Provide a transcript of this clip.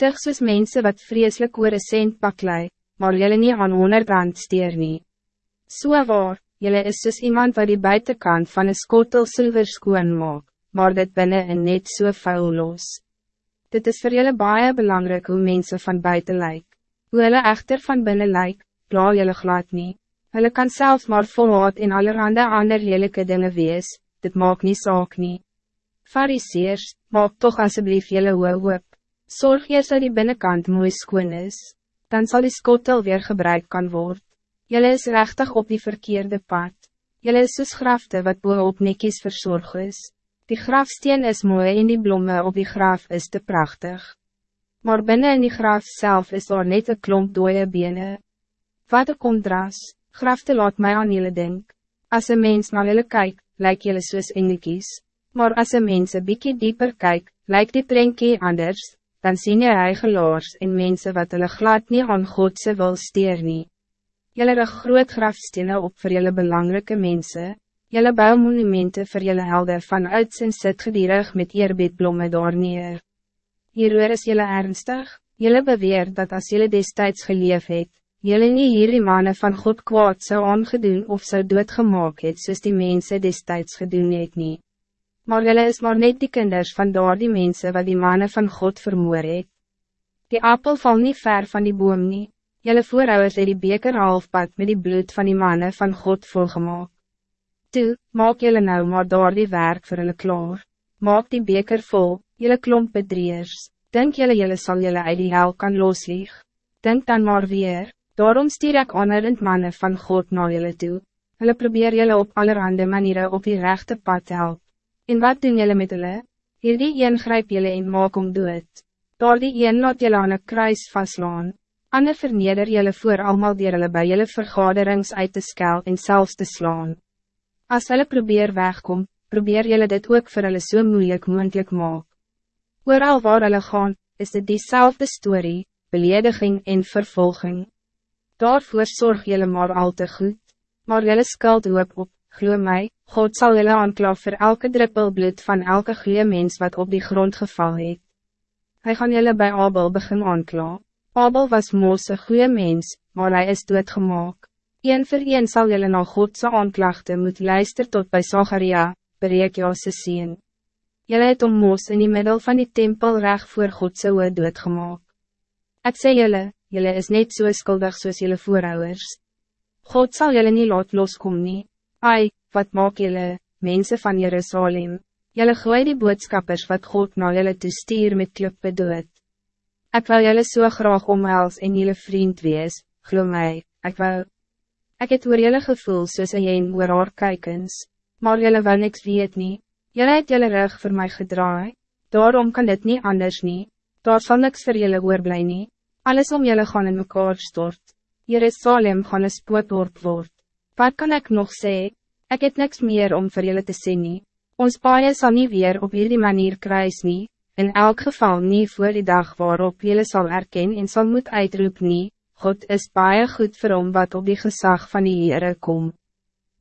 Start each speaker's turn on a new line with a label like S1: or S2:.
S1: Tig soos mense wat vreselijk oor een cent paklei, maar jylle nie aan honderd rand steer nie. So waar, jylle is soos iemand wat die buitenkant van een skotel silver skoon maak, maar dit binnen en net so vuil los. Dit is voor jullie baie belangrijk hoe mensen van buiten lijken. Hoe hulle echter van binnen lijken, pla jullie glad niet. Hulle kan zelfs maar volhoud in allerhande ander lelijke dingen wees, dit maakt niet saak nie. Fariseers, maak toch alsjeblieft jullie hoop. Zorg eers dat die binnenkant mooi skoon is, dan zal die skotel weer gebruikt kan worden. Jullie is rechtig op die verkeerde pad. Jullie is soos grafte wat boe op nekkies verzorg is. Die grafsteen is mooi en die bloemen op die graf is te prachtig. Maar binnen in die graf zelf is er net een klomp dode benen. Wat een contrast, grafte laat mij aan jullie denk. Als een mens naar jullie kijkt, lijkt jullie soos engelkies. Maar als een mens een bykie dieper kijkt, lijkt die prentjie anders, dan zien je eigen loors en mensen wat hulle glad niet aan Godse wil steer nie. Jullie rig groot grafstenen op voor jullie belangrijke mensen. Jelle bou monumenten voor jelle helden vanuit zijn sit gedierig met eerbiedblomme daar neer. Hieroor is jelle ernstig, jelle beweer dat als jelle destijds geleef het, jelle nie hierdie manne van God kwaad zou aangedoen of zou doodgemaak het soos die mensen destijds gedoen het nie. Maar jelle is maar net die kinders van daar die mensen wat die manne van God vermoor het. Die appel val niet ver van die boom nie, jelle voorouders het die beker halfpad met die bloed van die manne van God volgemaak. Toe, maak jullie nou maar door die werk voor hulle klaar. Maak die beker vol, jullie klomp bedrieers. Denk jullie jullie zal jullie uit die hel kan loslieg. Denk dan maar weer, daarom stier ek anerend mannen van God naar jullie toe. Hulle probeer jullie op allerhande manieren op die rechte pad help. En wat doen jullie met hulle? Hierdie een grijp jullie en maak om dood. Door die een laat jullie aan een kruis vastslaan. Ander verneder jullie voor allemaal die jullie bij jullie vergaderings uit te skel en zelfs te slaan. Als hulle probeer wegkom, probeer jullie dit ook voor hulle so moeilijk moeilijk maak. Ooral waar hulle gaan, is dit diezelfde story, belediging en vervolging. Daarvoor zorg jullie maar al te goed, maar jullie skuld hoop op, glo my, God zal jullie aanklaar voor elke druppel bloed van elke goede mens wat op die grond geval het. Hij gaan jullie bij Abel begin aanklaar. Abel was Mose goede mens, maar hij is doodgemaak. Een voor een zal jullie na Godse aanklachten moet luister tot bij Zacharia, bereik jou se sien. Jullie het om moos in die middel van die tempel recht voor Godse oor doodgemaak. Ek sê jullie, jullie is net zo so skuldig soos jullie voorouders. God zal jullie niet laat loskom nie. Ai, wat maak jullie, mensen van Jerusalem? Jullie gooi die boodschappers wat God na jullie te stuur met klippe dood. Ek wil jullie so graag omhels en jullie vriend wees, glo my, ek wil. Ik het oor jylle gevoel soos een jyn oor haar kykens, maar jylle wil niks weet nie, jylle het jylle rug voor mij gedraai, daarom kan dit niet anders nie, daar sal niks vir jylle oorblij nie, alles om jylle gaan in mekaar stort, Jerusalem gaan een spootdorp word, wat kan ik nog zeggen? Ik het niks meer om vir jylle te sê nie, ons paie sal nie weer op hierdie manier kruis nie, in elk geval niet voor die dag waarop jylle sal erken en sal moet uitroep nie, God is baie goed vir hom wat op die gezag van die Heere komt.